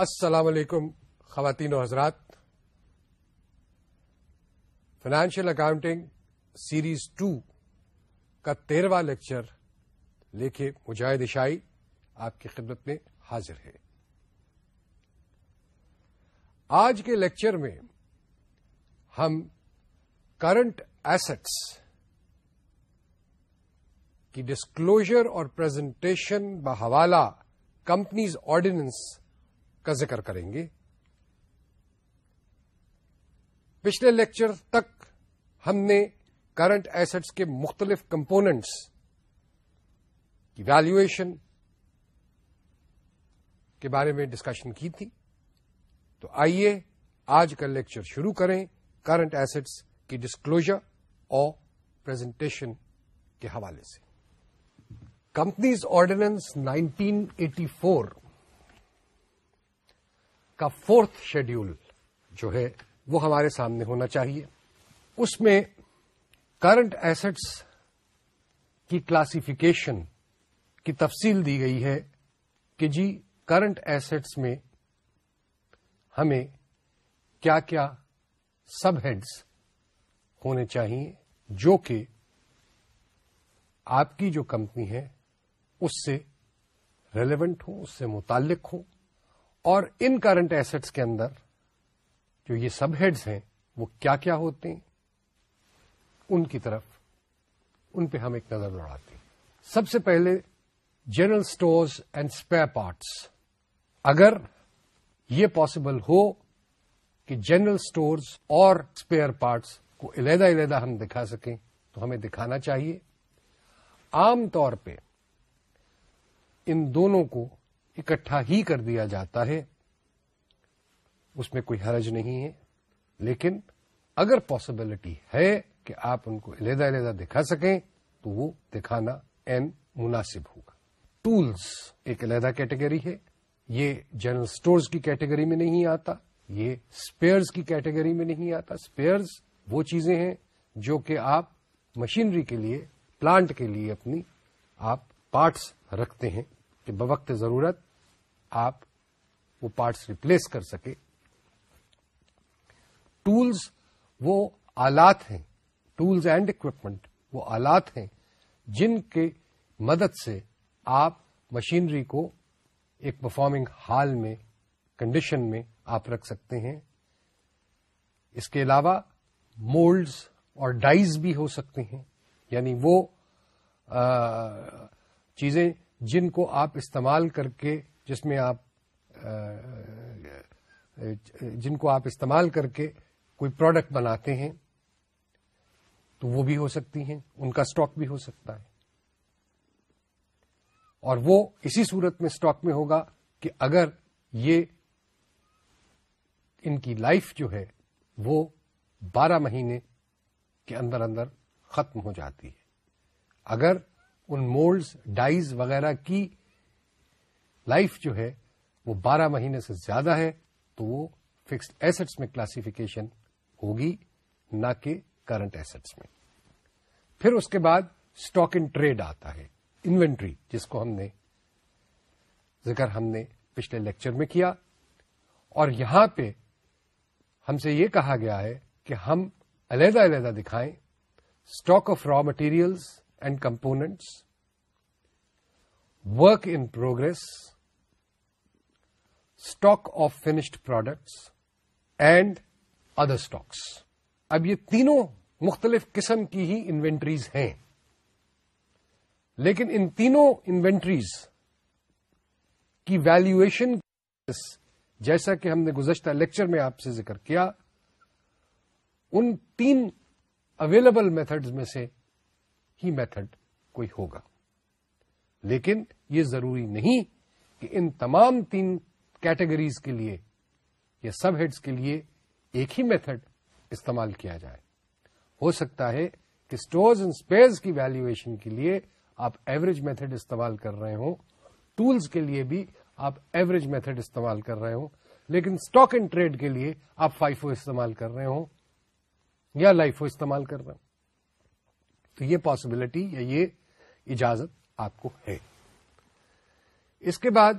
السلام علیکم خواتین و حضرات۔ فائنانشیل اکاؤنٹنگ سیریز ٹو کا تیرواں لیکچر لے کے مجاہد عشائی آپ کی خدمت میں حاضر ہے آج کے لیکچر میں ہم کرنٹ ایسٹس کی ڈسکلوجر اور پریزنٹیشن بحوالہ کمپنیز آرڈیننس کا ذکر کریں گے۔ پچھلے لیکچر تک ہم نے کرنٹ ایسٹس کے مختلف کمپوننٹس کی ویلویشن کے بارے میں ڈسکشن کی تھی۔ تو آئیے آج کا لیکچر شروع کریں کرنٹ ایسٹس کی ڈسکلوجر اور پریزنٹیشن کے حوالے سے۔ Companies ordinance nineteen eighty four کا فورتھ شیڈیول جو ہے وہ ہمارے سامنے ہونا چاہیے۔ اس میں کرنٹ ایسٹس کی کلاسیفیکیشن کی تفصیل دی گئی ہے کہ جی کرنٹ ایسٹس میں ہمیں کیا کیا سب ہیڈز ہونے چاہیے جو کہ آپ کی جو کمپنی ہے، اس سے ریلیونٹ ہوں، اس سے متعلق ہوں۔ اور ان کرنٹ ایسٹس کے اندر جو یہ سب ہیڈز ہیں، وہ کیا کیا ہوتے ہیں؟ ان کی طرف ان پہ ہم ایک نظر دوڑاتے ہیں۔ سب سے پہلے general stores and spare parts اگر یہ پاسبل ہو کہ جنرل سٹورز اور اسپیئر پارٹس کو علیحدہ علیحدہ ہم دکھا سکیں، تو ہمیں دکھانا چاہیے۔ عام طور پہ ان دونوں کو اکٹھا ہی کر دیا جاتا ہے۔ اس میں کوئی حرج نہیں ہے۔ لیکن اگر پاسبلٹی ہے کہ آپ ان کو علیحدہ علیحدہ دکھا سکیں، تو وہ دکھانا این مناسب ہوگا۔ ٹولز ایک علیحدہ کیٹیگری ہے۔ یہ جنرل سٹورز کی کیٹیگری میں نہیں آتا۔ یہ اسپیئرز کی کیٹیگری میں نہیں آتا۔ اسپیئرز وہ چیزیں ہیں جو کہ آپ مشینری کے لیے پلانٹ کے لیے اپنی آپ پارٹس رکھتے ہیں کہ بوقت ضرورت آپ وہ پارٹس ریپلیس کر سکے ٹولز وہ آلات ہیں۔ ٹولز اینڈ اکوپمنٹ وہ آلات ہیں جن کے مدد سے آپ مشینری کو ایک پرفارمنگ ہال میں کنڈیشن میں آپ رکھ سکتے ہیں۔ اس کے علاوہ مولڈز اور ڈائز بھی ہو سکتے ہیں۔ یعنی وہ چیزیں جن کو آپ استعمال کر کے جس میں آپ جن کو آپ استعمال کر کے کوئی پروڈکٹ بناتے ہیں، تو وہ بھی ہو سکتی ہیں، ان کا اسٹاک بھی ہو سکتا ہے۔ اور وہ اسی صورت میں اسٹاک میں ہوگا کہ اگر یہ ان کی لائف جو ہے، وہ بارہ مہینے کے اندر اندر ختم ہو جاتی ہے۔ اگر ان مولڈز ڈائز وغیرہ کی لائف جو ہے وہ بارہ مہینے سے زیادہ ہے، تو وہ فکسڈ ایسٹس میں کلاسیفیکیشن ہوگی، نہ کہ کرنٹ ایسٹس میں۔ پھر اس کے بعد اسٹاک ان ٹریڈ آتا ہے انوینٹری جس کو ہم نے ذکر ہم نے پچھلے لیکچر میں کیا۔ اور یہاں پہ ہم سے یہ کہا گیا ہے کہ ہم علیحدہ علیحدہ دکھائیں stock of raw materials and components work in progress stock of finished products and other stocks اب یہ تینوں مختلف قسم کی ہی انوینٹریز ہیں۔ لیکن ان تینوں انوینٹریز کی ویلویشن جیسا کہ ہم نے گزشتہ لیکچر میں آپ سے ذکر کیا، ان تین اویلیبل میتھڈز میں سے ہی میتھڈ کوئی ہوگا۔ لیکن یہ ضروری نہیں کہ ان تمام تین کیٹیگریز کے لیے یا سب ہیڈز کے لیے ایک ہی میتھڈ استعمال کیا جائے۔ ہو سکتا ہے کہ اسٹورز اینڈ اسپیئرز کی ویلویشن کے لیے آپ ایوریج میتھڈ استعمال کر رہے ہوں، ٹولز کے لیے بھی آپ ایوریج میتھڈ استعمال کر رہے ہوں، لیکن اسٹاک اینڈ ٹریڈ کے لیے آپ فائیو استعمال کر رہے ہوں یا لائفو استعمال کر رہے ہوں۔ تو یہ پاسبلٹی یا یہ اجازت آپ کو ہے۔ اس کے بعد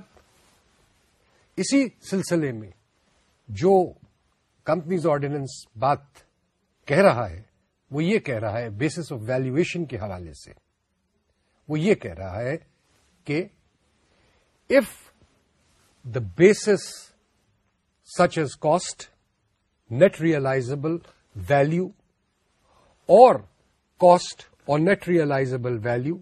اسی سلسلے میں جو کمپنیز آرڈیننس بات کہہ رہا ہے، وہ یہ کہہ رہا ہے بیسس آف ویلویشن کے حوالے سے، وہ یہ کہہ رہا ہے کہ if the basis such as cost net realisable value اور کاسٹ اور net realisable value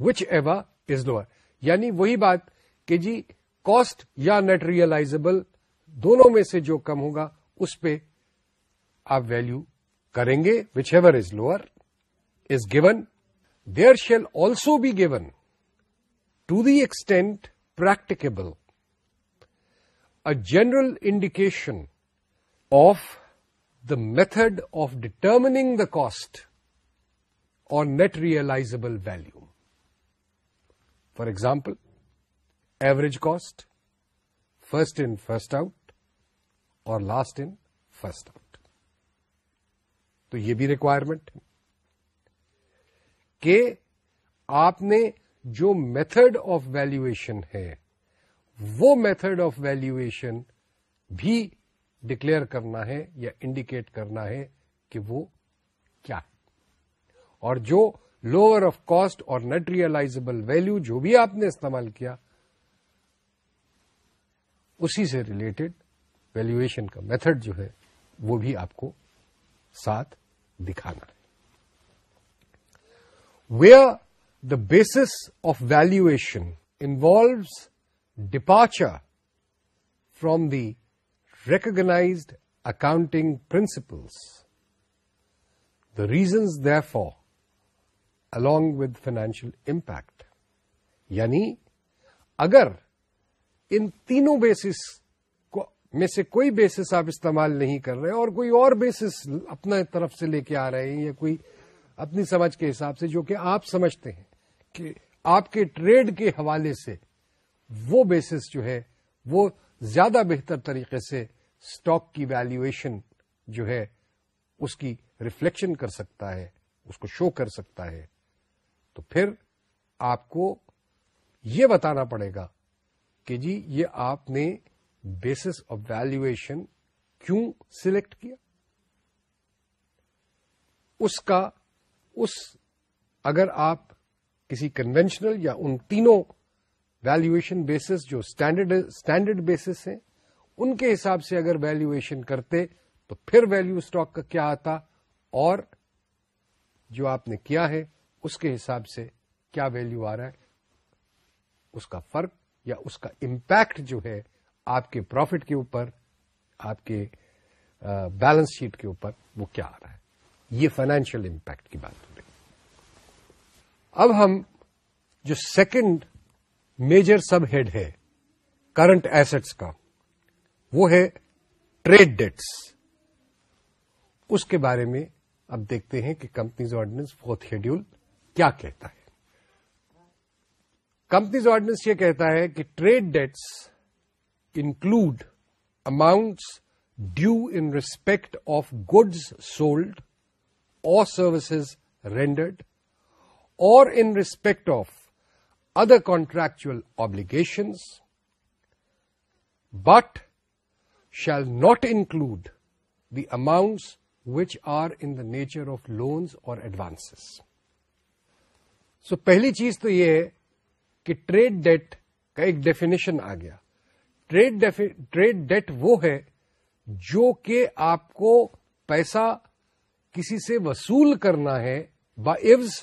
which ever is lower یعنی وہی بات کہ جی کاسٹ یا نیٹ ریئلائزبل دونوں میں سے جو کم ہوگا، اس پہ آپ ویلو کریں گے whichever is lower as given there shall also be given to the extent practicable a general indication of the method of determining the cost or net realisable value for example average cost first in first out or last in first out تو یہ بھی requirement ہے کہ آپ نے جو method of valuation ہے، وہ میتھڈ آف ویلویشن بھی ڈکلیئر کرنا ہے یا انڈیکیٹ کرنا ہے کہ وہ کیا ہے اور جو lower of cost or net realisable value جو بھی آپ نے استعمال کیا، اسی سے ریلیٹڈ ویلویشن کا میتھڈ جو ہے، وہ بھی آپ کو ساتھ دکھانا ہے۔ Where the basis of valuation involves departure from the recognised accounting principles the reasons therefor along with financial impact یعنی اگر ان تینوں بیسس میں سے کوئی بیسس آپ استعمال نہیں کر رہے اور کوئی اور بیسس اپنا طرف سے لے کے آ رہے ہیں یا کوئی اپنی سمجھ کے حساب سے جو کہ آپ سمجھتے ہیں کہ آپ کے ٹریڈ کے حوالے سے وہ بیسس جو ہے وہ زیادہ بہتر طریقے سے اسٹاک کی ویلویشن جو ہے اس کی ریفلیکشن کر سکتا ہے، اس کو شو کر سکتا ہے۔ تو پھر آپ کو یہ بتانا پڑے گا کہ جی یہ آپ نے بیسس آف ویلویشن کیوں سلیکٹ کیا؟ اس کا اس اگر آپ کسی کنوینشنل یا ان تینوں ویلویشن بیسس جو اسٹینڈرڈ بیسس ہیں، ان کے حساب سے اگر ویلویشن کرتے تو پھر ویلو اسٹاک کا کیا آتا اور جو آپ نے کیا ہے اس کے حساب سے کیا ویلو آ رہا ہے؟ اس کا فرق یا اس کا امپیکٹ جو ہے آپ کے پروفٹ کے اوپر، آپ کے بیلنس شیٹ کے اوپر وہ کیا آ رہا ہے؟ یہ فائنینشیل امپیکٹ کی بات ہو رہی اب ہم جو سیکنڈ میجر سب ہیڈ ہے کرنٹ ایسٹس کا، وہ ہے ٹریڈ ڈیٹس اس کے بارے میں اب دیکھتے ہیں کہ کمپنیز آرڈیننس فورتھ شیڈیول کیا کہتا ہے؟ کمپنیز آرڈیننس یہ کہتا ہے کہ trade debts include amounts due in respect of goods sold اور سروسز رینڈرڈ اور in respect of other contractual obligations but shall not include the amounts which are in the nature of loans اور advance so پہلی چیز تو یہ ہے کہ trade debt کا ایک ڈیفینیشن آ گیا۔ ٹریڈ ٹریڈ ڈیٹ وہ ہے جو کہ آپ کو پیسہ کسی سے وصول کرنا ہے با ایوز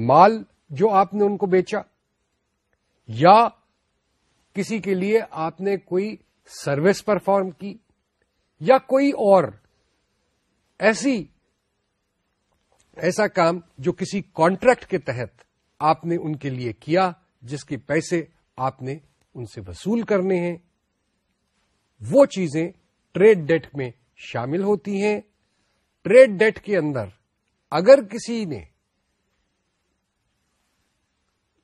مال جو آپ نے ان کو بیچا، یا کسی کے لیے آپ نے کوئی سروس پرفارم کی، یا کوئی اور ایسی ایسا کام جو کسی کانٹریکٹ کے تحت آپ نے ان کے لیے کیا، جس کے پیسے آپ نے ان سے وصول کرنے ہیں، وہ چیزیں ٹریڈ ڈیٹ میں شامل ہوتی ہیں۔ ٹریڈ ڈیٹ کے اندر اگر کسی نے،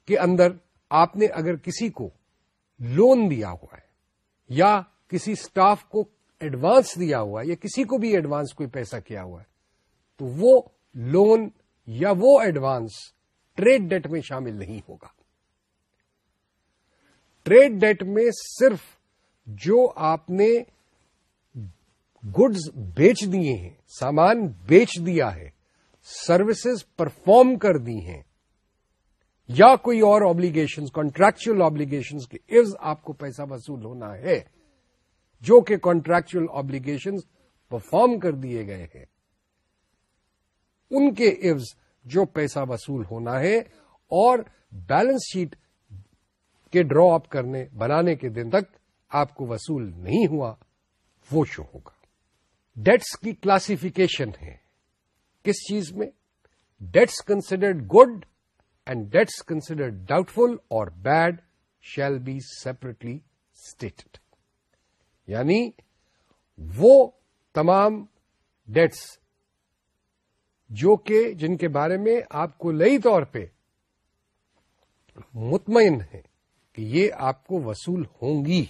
کے اندر آپ نے اگر کسی کو لون دیا ہوا ہے، یا کسی اسٹاف کو ایڈوانس دیا ہوا ہے، یا کسی کو بھی ایڈوانس کوئی پیسہ کیا ہوا ہے، تو وہ لون یا وہ ایڈوانس ٹریڈ ڈیٹ میں شامل نہیں ہوگا۔ ٹریڈ ڈیٹ میں صرف جو آپ نے گڈز بیچ دیے ہیں، سامان بیچ دیا ہے، سروسز پرفارم کر دی ہیں، یا کوئی اور آبلیگیشن کانٹریکچل آبلیگیشن کے عوض آپ کو پیسہ وصول ہونا ہے، جو کہ کانٹریکچل آبلیگیشن پرفارم کر دیے گئے ہیں۔ ان کے عوض جو پیسہ وصول ہونا ہے اور بیلنس شیٹ کے ڈرا اپ کرنے، بنانے کے دن تک آپ کو وصول نہیں ہوا، وہ شو ہوگا۔ ڈیٹس کی کلاسیفیکیشن ہے۔ کس چیز میں؟ Debts considered good and debts considered doubtful or bad shall be separately stated یعنی وہ تمام ڈیٹس جو کہ جن کے بارے میں آپ کو لئی طور پہ مطمئن ہے کہ یہ آپ کو وصول ہوں گی،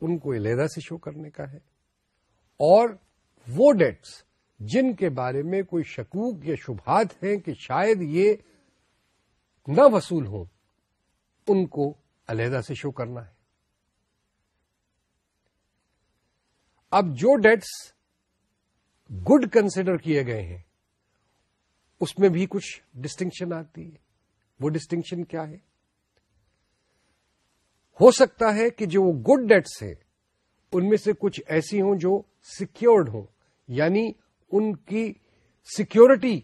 ان کو علیحدہ سے شو کرنے کا ہے۔ اور وہ ڈیٹس جن کے بارے میں کوئی شکوک یا شبہات ہیں کہ شاید یہ نہ وصول ہوں، ان کو علیحدہ سے شو کرنا ہے۔ اب جو ڈیٹس گڈ کنسیڈر کیے گئے ہیں، اس میں بھی کچھ ڈسٹنکشن آتی ہے۔ وہ ڈسٹنکشن کیا ہے؟ ہو سکتا ہے کہ جو وہ گڈ ڈیٹس ہیں، ان میں سے کچھ ایسی ہوں جو سیکورڈ ہوں یعنی ان کی سیکورٹی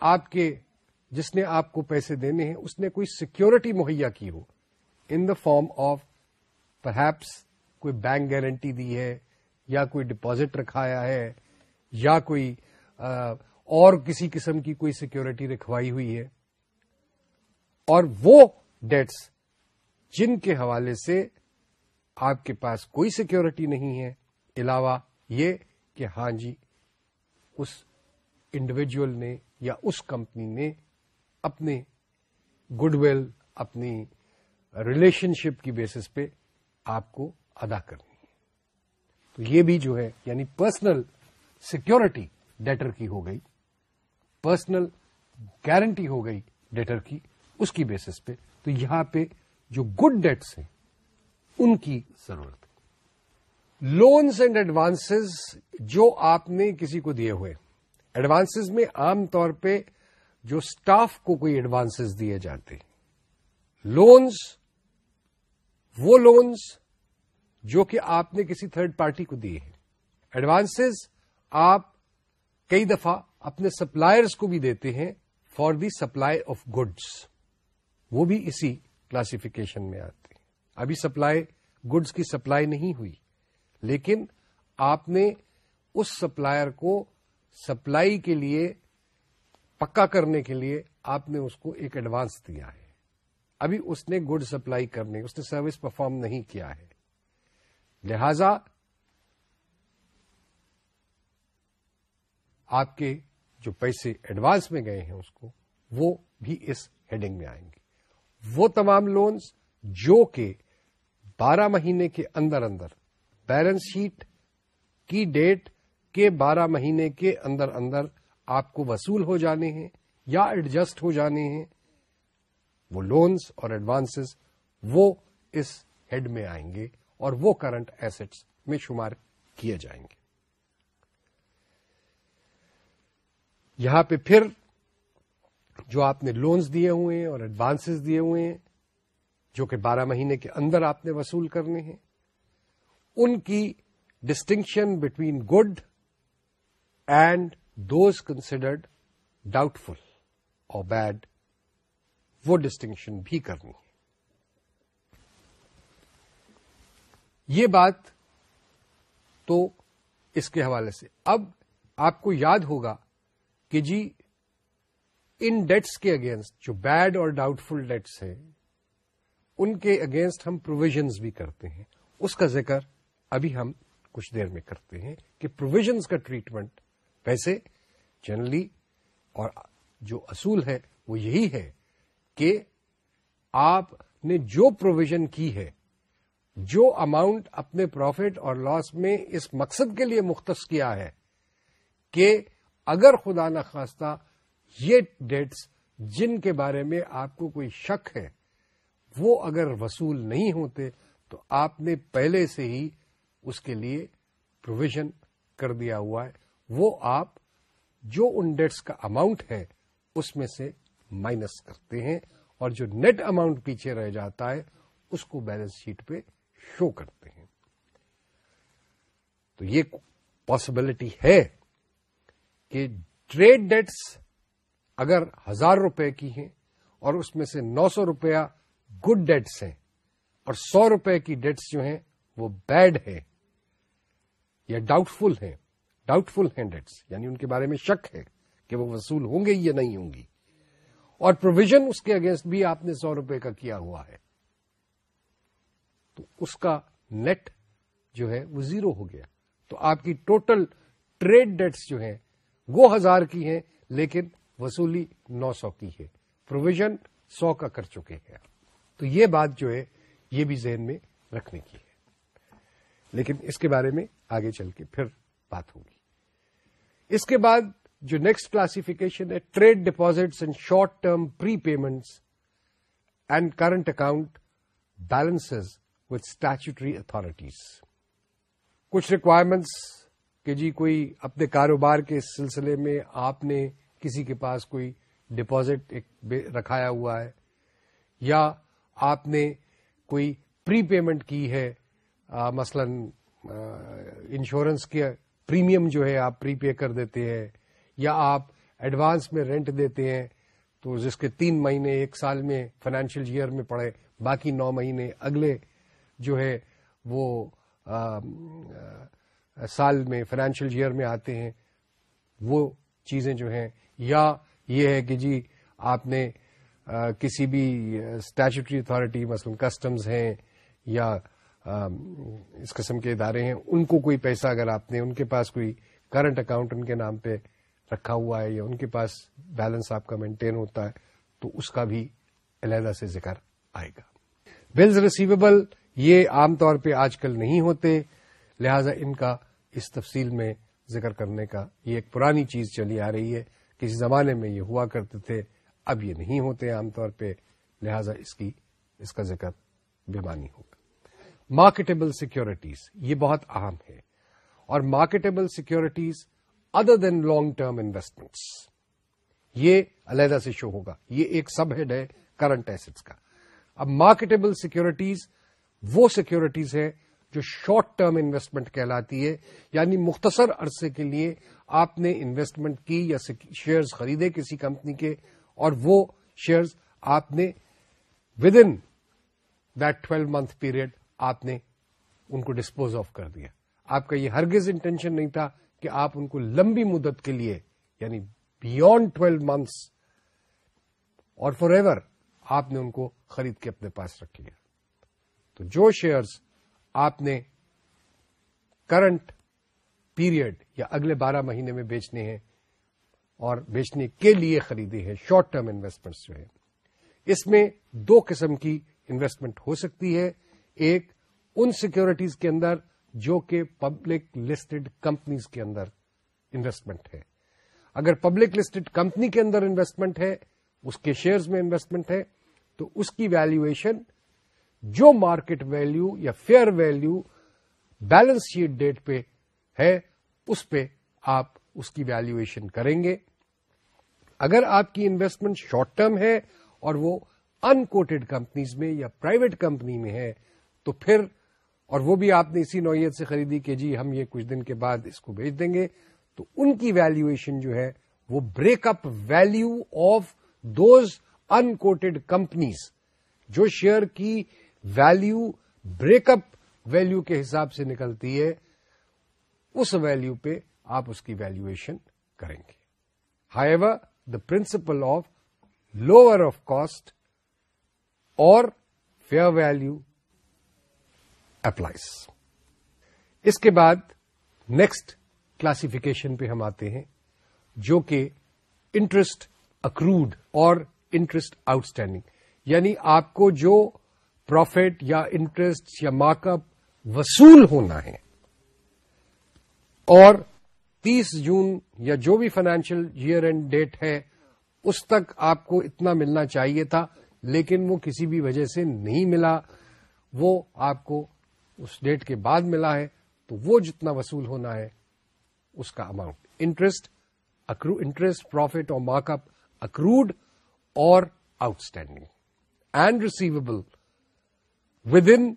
آپ کے، جس نے آپ کو پیسے دینے ہیں، اس نے کوئی سیکورٹی مہیا کی ہو۔ In the form of perhaps کوئی بینک گارنٹی دی ہے یا کوئی ڈپازٹ رکھایا ہے۔ یا کوئی اور کسی قسم کی کوئی سیکورٹی رکھوائی ہوئی ہے، اور وہ ڈیٹس جن کے حوالے سے آپ کے پاس کوئی سیکورٹی نہیں ہے، علاوہ یہ کہ ہاں جی اس انڈیویجل نے یا اس کمپنی نے اپنے گڈ ول اپنی ریلیشن شپ کی بیسس پہ آپ کو ادا کرنی ہے۔ تو یہ بھی جو ہے یعنی پرسنل سیکورٹی ڈیٹر کی ہو گئی، پرسنل گارنٹی ہو گئی ڈیٹر کی اس کی بیسس پہ۔ تو یہاں پہ جو گڈ ڈیٹس ہیں، ان کی ضرورت۔ لونز اینڈ ایڈوانس جو آپ نے کسی کو دیے ہوئے ایڈوانس میں عام طور پہ جو اسٹاف کو کوئی ایڈوانس دیے جاتے، لونز، وہ لونز جو کہ آپ نے کسی تھرڈ پارٹی کو دیے ہیں۔ ایڈوانس آپ کئی دفعہ اپنے سپلائرز کو بھی دیتے ہیں for the supply of goods وہ بھی اسی کلاسفکیشن میں آتے ہیں۔ ابھی سپلائی گڈس کی سپلائی نہیں ہوئی، لیکن آپ نے اس سپلائر کو سپلائی کے لیے پکا کرنے کے لیے آپ نے اس کو ایک ایڈوانس دیا ہے۔ ابھی اس نے گڈ سپلائی کرنے، اس نے سروس پرفارم نہیں کیا ہے۔ لہذا آپ کے جو پیسے ایڈوانس میں گئے ہیں اس کو، وہ بھی اس ہیڈنگ میں آئیں گے۔ وہ تمام لونز جو کہ بارہ مہینے کے اندر اندر، بیلنس شیٹ کی ڈیٹ کے بارہ مہینے کے اندر اندر آپ کو وصول ہو جانے ہیں یا ایڈجسٹ ہو جانے ہیں، وہ لونز اور ایڈوانسز وہ اس ہیڈ میں آئیں گے اور وہ کرنٹ ایسٹس میں شمار کیے جائیں گے۔ یہاں پہ پھر جو آپ نے لونز دیے ہوئے ہیں اور ایڈوانسز دیے ہوئے ہیں، جو کہ بارہ مہینے کے اندر آپ نے وصول کرنے ہیں، ان کی distinction between good and those considered doubtful or bad وہ ڈسٹنکشن بھی کرنی ہے۔ یہ بات تو اس کے حوالے سے۔ اب آپ کو یاد ہوگا کہ جی ان ڈیٹس کے اگینسٹ جو بیڈ اور ڈاؤٹ فل ڈیٹس ہیں، ان کے اگینسٹ ہم پروویژنز بھی کرتے ہیں۔ اس کا ذکر ابھی ہم کچھ دیر میں کرتے ہیں کہ پروویژنز کا ٹریٹمنٹ ویسے جنرلی اور جو اصول ہے وہ یہی ہے کہ آپ نے جو پروویژن کی ہے، جو اماؤنٹ اپنے پروفٹ اور لاس میں اس مقصد کے لیے مختص کیا ہے کہ اگر خدا نخواستہ یہ ڈیٹس جن کے بارے میں آپ کو کوئی شک ہے، وہ اگر وصول نہیں ہوتے تو آپ نے پہلے سے ہی اس کے لیے پروویژن کر دیا ہوا ہے۔ وہ آپ جو ان ڈیٹس کا اماؤنٹ ہے، اس میں سے مائنس کرتے ہیں اور جو نیٹ اماؤنٹ پیچھے رہ جاتا ہے، اس کو بیلنس شیٹ پہ شو کرتے ہیں۔ تو یہ پاسبلٹی ہے۔ کہ ٹریڈ ڈیٹس اگر ہزار روپے کی ہیں اور اس میں سے نو سو روپیہ گڈ ڈیٹس ہیں اور سو روپے کی ڈیٹس جو ہیں وہ بیڈ ہے یا ڈاؤٹ فل ہیں ڈاؤٹ فل ہیں ڈیٹس یعنی ان کے بارے میں شک ہے کہ وہ وصول ہوں گے یا نہیں ہوں گی۔ اور پروویژن اس کے اگینسٹ بھی آپ نے سو روپے کا کیا ہوا ہے۔ تو اس کا نیٹ جو ہے وہ زیرو ہو گیا۔ تو آپ کی ٹوٹل ٹریڈ ڈیٹس جو ہیں وہ ہزار کی ہیں، لیکن وصولی نو سو کی ہے پروویژن سو کا کر چکے ہیں۔ تو یہ بات جو ہے، یہ بھی ذہن میں رکھنے کی ہے۔ لیکن اس کے بارے میں آگے چل کے پھر بات ہوگی۔ اس کے بعد جو نیکسٹ کلاسفکیشن ہے trade deposits and short term prepayments and current account balance with statutory authorities کچھ ریکوائرمنٹس کہ جی کوئی اپنے کاروبار کے سلسلے میں آپ نے کسی کے پاس کوئی ڈپازٹ ایک رکھایا ہوا ہے یا آپ نے کوئی پری پیمنٹ کی ہے مثلا انشورنس کے پریمیم جو ہے آپ پری پے کر دیتے ہیں یا آپ ایڈوانس میں رینٹ دیتے ہیں تو جس کے تین مہینے، ایک سال میں فائنینشیل ایئر میں پڑے، باقی نو مہینے، اگلے جو ہے وہ سال میں فائنینشیل ایئر میں آتے ہیں، وہ چیزیں جو ہیں، یا یہ ہے کہ جی آپ نے کسی بھی اسٹیچوٹری اتارٹی مثلاً کسٹمز ہیں یا اس قسم کے ادارے ہیں، ان کو کوئی پیسہ اگر آپ نے ان کے پاس کوئی کرنٹ اکاؤنٹ ان کے نام پہ رکھا ہوا ہے یا ان کے پاس بیلنس آپ کا مینٹین ہوتا ہے، تو اس کا بھی علیحدہ سے ذکر آئے گا۔ بلز ریسیویبل یہ عام طور پہ آج کل نہیں ہوتے، لہذا ان کا اس تفصیل میں ذکر کرنے کا یہ ایک پرانی چیز چلی آ رہی ہے کسی زمانے میں یہ ہوا کرتے تھے، اب یہ نہیں ہوتے عام طور پہ، لہذا اس کی، اس کا ذکر بیمانی ہوگا۔ مارکیٹبل سیکورٹیز یہ بہت اہم ہے۔ اور marketable securities other than long term investments یہ علیحدہ سے شو ہوگا۔ یہ ایک سب ہیڈ ہے کرنٹ ایسٹس کا۔ اب مارکیٹبل سیکورٹیز وہ سیکورٹیز ہے جو شارٹ ٹرم انویسٹمنٹ کہلاتی ہے یعنی مختصر عرصے کے لیے آپ نے انویسٹمنٹ کی یا شیئرز خریدے کسی کمپنی کے، اور وہ شیئرز آپ نے within that twelve month period آپ نے ان کو ڈسپوز آف کر دیا۔ آپ کا یہ ہرگز انٹینشن نہیں تھا کہ آپ ان کو لمبی مدت کے لیے یعنی بیونڈ ٹویلو منتھس اور فار ایور آپ نے ان کو خرید کے اپنے پاس رکھ لیا۔ تو جو شیئرز آپ نے کرنٹ پیریڈ یا اگلے بارہ مہینے میں بیچنے ہیں اور بیچنے کے لیے خریدے ہیں شارٹ ٹرم انویسٹمنٹس جو ہے اس میں دو قسم کی انویسٹمنٹ ہو سکتی ہے۔ ایک ان سیکورٹیز کے اندر جو کہ پبلک لسٹڈ کمپنیز کے اندر انویسٹمنٹ ہے۔ اگر پبلک لسٹڈ کمپنی کے اندر انویسٹمنٹ ہے، اس کے شیئرز میں انویسٹمنٹ ہے، تو اس کی ویلویشن جو مارکیٹ ویلو یا fair value balance sheet date پہ ہے، اس پہ آپ اس کی ویلویشن کریں گے۔ اگر آپ کی انویسٹمنٹ شارٹ ٹرم ہے اور وہ انکوٹڈ کمپنیز میں یا پرائیویٹ کمپنی میں ہے، تو پھر اور وہ بھی آپ نے اسی نوعیت سے خریدی کہ جی ہم یہ کچھ دن کے بعد اس کو بھیج دیں گے، تو ان کی ویلویشن جو ہے، وہ break up value of those unquoted companies جو شیئر کی ویلو بریک اپ ویلو کے حساب سے نکلتی ہے۔ اس ویلو پہ آپ اس کی ویلویشن کریں گے۔ Whichever the principle of lower of cost اور فیئر ویلو اپلائز اس کے بعد نیکسٹ کلاسفکیشن پہ ہم آتے ہیں، جو کہ انٹرسٹ اکروڈ اور انٹرسٹ آؤٹ اسٹینڈنگ یعنی آپ کو جو پروفٹ یا انٹرسٹ یا مارک اپ وصول ہونا ہے۔ اور تیس جون یا جو بھی فائنینشیل ایئر اینڈ ڈیٹ ہے، اس تک آپ کو اتنا ملنا چاہیے تھا، لیکن وہ کسی بھی وجہ سے نہیں ملا۔ وہ آپ کو اس ڈیٹ کے بعد ملا ہے، تو وہ جتنا وصول ہونا ہے، اس کا اماؤنٹ انٹرسٹ انٹرسٹ پروفٹ اور مارک اپ اکروڈ اور outstanding and receivable within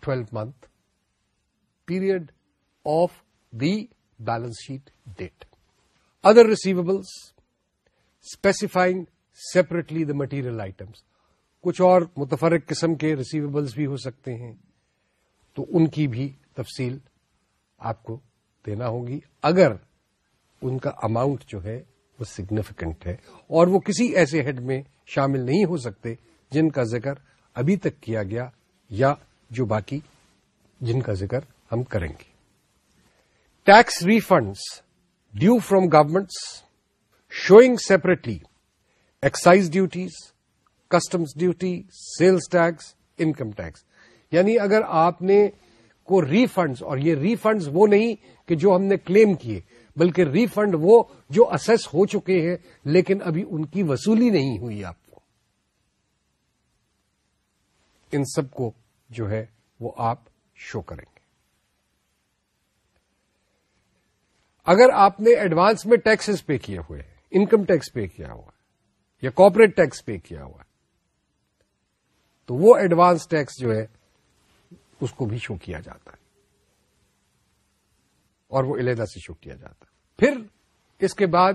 twelve month period of the balance sheet date other receivables specifying separately the material items کچھ اور متفرق قسم کے ریسیویبلس بھی ہو سکتے ہیں، تو ان کی بھی تفصیل آپ کو دینا ہوگی۔ اگر ان کا اماؤنٹ جو ہے وہ سگنیفیکنٹ ہے اور وہ کسی ایسے ہیڈ میں شامل نہیں ہو سکتے جن کا ذکر ابھی تک کیا گیا یا جو باقی جن کا ذکر ہم کریں گے۔ Tax refunds due from governments showing separately excise duties customs duty sales tax income tax یعنی اگر آپ نے کو ریفنڈز اور یہ ریفنڈز وہ نہیں کہ جو ہم نے کلیم کیے، بلکہ ریفنڈ وہ جو اسس ہو چکے ہیں، لیکن ابھی ان کی وصولی نہیں ہوئی آپ کو ان سب کو جو ہے وہ آپ شو کریں گے۔ اگر آپ نے ایڈوانس میں ٹیکسز پے کیے ہوئے انکم ٹیکس پے کیا ہوا یا کارپوریٹ ٹیکس پے کیا ہوا تو وہ ایڈوانس ٹیکس جو ہے اس کو بھی شو کیا جاتا ہے۔ اور وہ علیحدہ سے شو کیا جاتا ہے۔ پھر اس کے بعد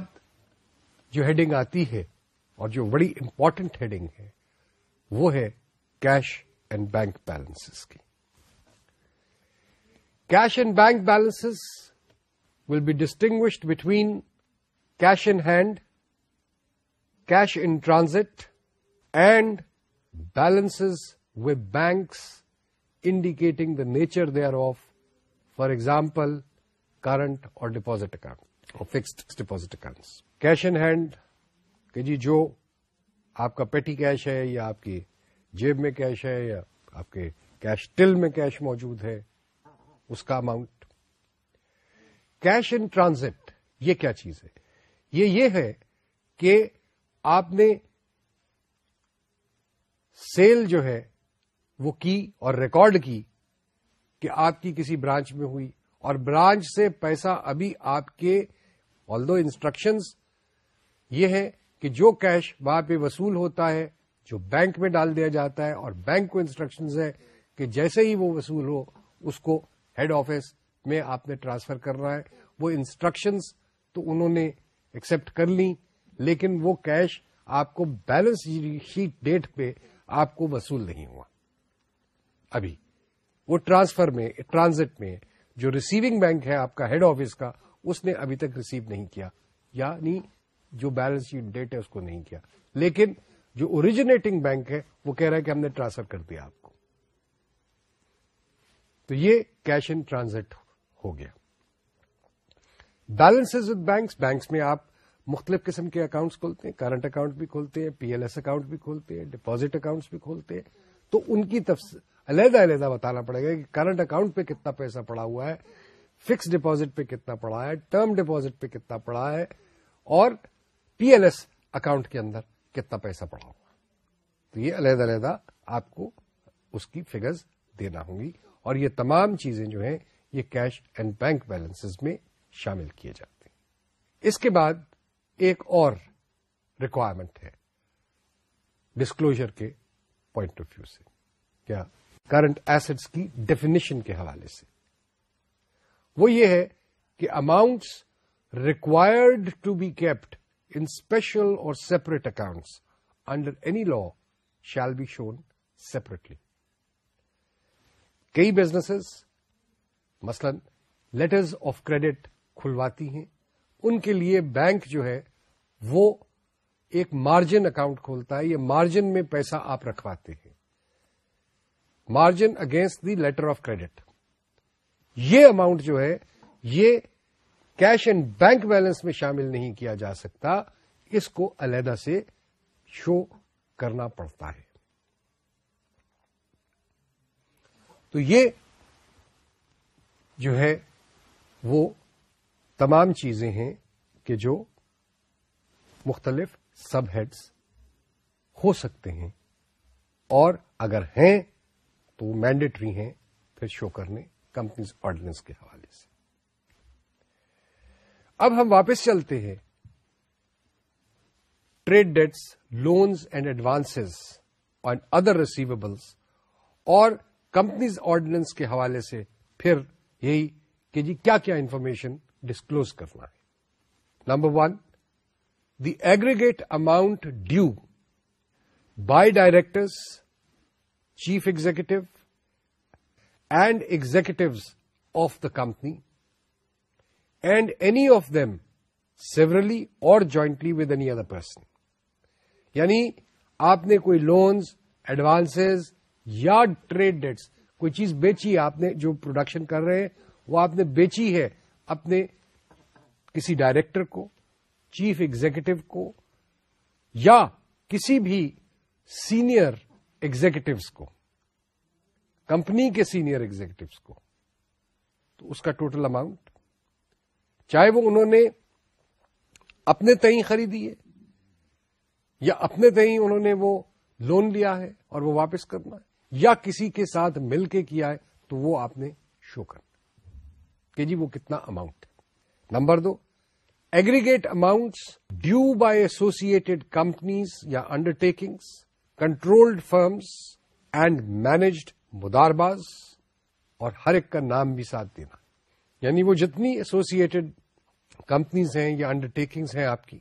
جو ہیڈنگ آتی ہے اور جو بڑی امپورٹنٹ ہیڈنگ ہے، وہ ہے کیش اینڈ بینک بیلنس کی cash and bank balance will be distinguished between cash in hand cash in transit and balance with banks indicating the nature they are of for example current اور deposit account اور fixed deposit accounts cash in hand کہ جی جو آپ کا پیٹی cash ہے یا آپ کی جیب میں کیش ہے یا آپ کے کیش ٹل میں کیش موجود ہے؟ اس کا اماؤنٹ کیش ان ٹرانزٹ، یہ کیا چیز ہے؟ یہ یہ ہے کہ آپ نے سیل جو ہے وہ کی اور ریکارڈ کی کہ آپ کی کسی برانچ میں ہوئی اور برانچ سے پیسہ ابھی آپ کے آل دو انسٹرکشنز یہ ہے کہ جو کیش وہاں پہ وصول ہوتا ہے جو بینک میں ڈال دیا جاتا ہے اور بینک کو انسٹرکشنز ہے کہ جیسے ہی وہ وصول ہو، اس کو ہیڈ آفس میں آپ نے ٹرانسفر کرنا ہے۔ وہ انسٹرکشنز تو انہوں نے ایکسپٹ کر لی لیکن وہ کیش آپ کو بیلنس شیٹ ڈیٹ پہ آپ کو وصول نہیں ہوا۔ ابھی وہ ٹرانسفر میں ٹرانزٹ میں جو ریسیونگ بینک ہے آپ کا ہیڈ آفس کا، اس نے ابھی تک ریسیو نہیں کیا۔ یعنی جو بیلنس شیٹ ڈیٹ ہے، اس کو نہیں کیا۔ لیکن جو اوریجنیٹنگ بینک ہے، وہ کہہ رہا ہے کہ ہم نے ٹرانسفر کر دیا آپ کو۔ تو یہ کیش ان ٹرانزٹ ہو گیا۔ بیلنس ود بینکس بینکس میں آپ مختلف قسم کے اکاؤنٹس کھولتے ہیں کرنٹ اکاؤنٹ بھی کھولتے ہیں پی ایل ایس اکاؤنٹ بھی کھولتے ہیں ڈپازٹ اکاؤنٹس بھی کھولتے ہیں۔ تو ان کی علیحدہ علیحدہ بتانا پڑے گا کہ کرنٹ اکاؤنٹ پہ کتنا پیسہ پڑا ہوا ہے فکس ڈپازٹ پہ کتنا پڑا ہے ٹرم ڈپازٹ پہ کتنا پڑا ہے اور پی ایل ایس اکاؤنٹ کے اندر۔ کتنا پیسہ پڑا ہوا تو یہ علیحدہ علیحدہ آپ کو اس کی فگرز دینا ہوں گی اور یہ تمام چیزیں جو ہیں، یہ کیش اینڈ بینک بیلنس میں شامل کیے جاتے ہیں۔ اس کے بعد ایک اور ریکوائرمنٹ ہے ڈسکلوجر کے پوائنٹ آف ویو سے۔ کیا؟ کرنٹ ایسٹس کی ڈیفینیشن کے حوالے سے۔ وہ یہ ہے کہ amounts required to be kept in special اور separate accounts under any law shall be shown separately کئی بزنس مثلاً لیٹرز آف کریڈٹ کھلواتی ہیں، ان کے لیے بینک جو ہے، وہ ایک مارجن اکاؤنٹ کھولتا ہے، یہ مارجن میں پیسہ آپ رکھواتے ہیں۔ Margin against the letter of credit یہ اماؤنٹ جو ہے، یہ کیش اینڈ بینک بیلنس میں شامل نہیں کیا جا سکتا، اس کو علیحدہ سے شو کرنا پڑتا ہے۔ تو یہ جو ہے وہ تمام چیزیں ہیں کہ جو مختلف سب ہیڈس ہو سکتے ہیں۔ اور اگر ہیں تو مینڈیٹری ہیں، پھر شو کرنے، کمپنیز آرڈیننس کے حوالے سے۔ اب ہم واپس چلتے ہیں۔ Trade debts loans and advance and other receivables اور کمپنیز آرڈیننس کے حوالے سے پھر یہی کہ جی کیا کیا انفارمیشن ڈسکلوز کرنا ہے۔ Number one the aggregate amount due by directors chief executive and executives of the company and any of them severally اور jointly with any other person. یعنی آپ نے کوئی لونز، ایڈوانسز یا ٹریڈ ڈیٹس، کوئی چیز بیچی آپ نے جو پروڈکشن کر رہے ہیں، وہ آپ نے بیچی ہے اپنے کسی ڈائریکٹر کو، چیف ایگزیکٹو کو، یا کسی بھی سینئر ایگزیکٹوس کو، کمپنی کے سینئر ایگزیکٹوس کو۔ تو اس کا ٹوٹل اماؤنٹ چاہے وہ انہوں نے اپنے تئیں خریدی ہے یا اپنے تئیں انہوں نے وہ لون لیا ہے اور وہ واپس کرنا ہے یا کسی کے ساتھ مل کے کیا ہے، تو وہ آپ نے شو کرنا کہ جی وہ کتنا اماؤنٹ ہے۔ Number do aggregate amounts due by associated companies یا undertakings controlled firms and managed مدارباز اور ہر ایک کا نام بھی ساتھ دینا۔ یعنی وہ جتنی ایسوسیٹڈ کمپنیز ہیں یا انڈر ٹیکنگز ہیں آپ کی،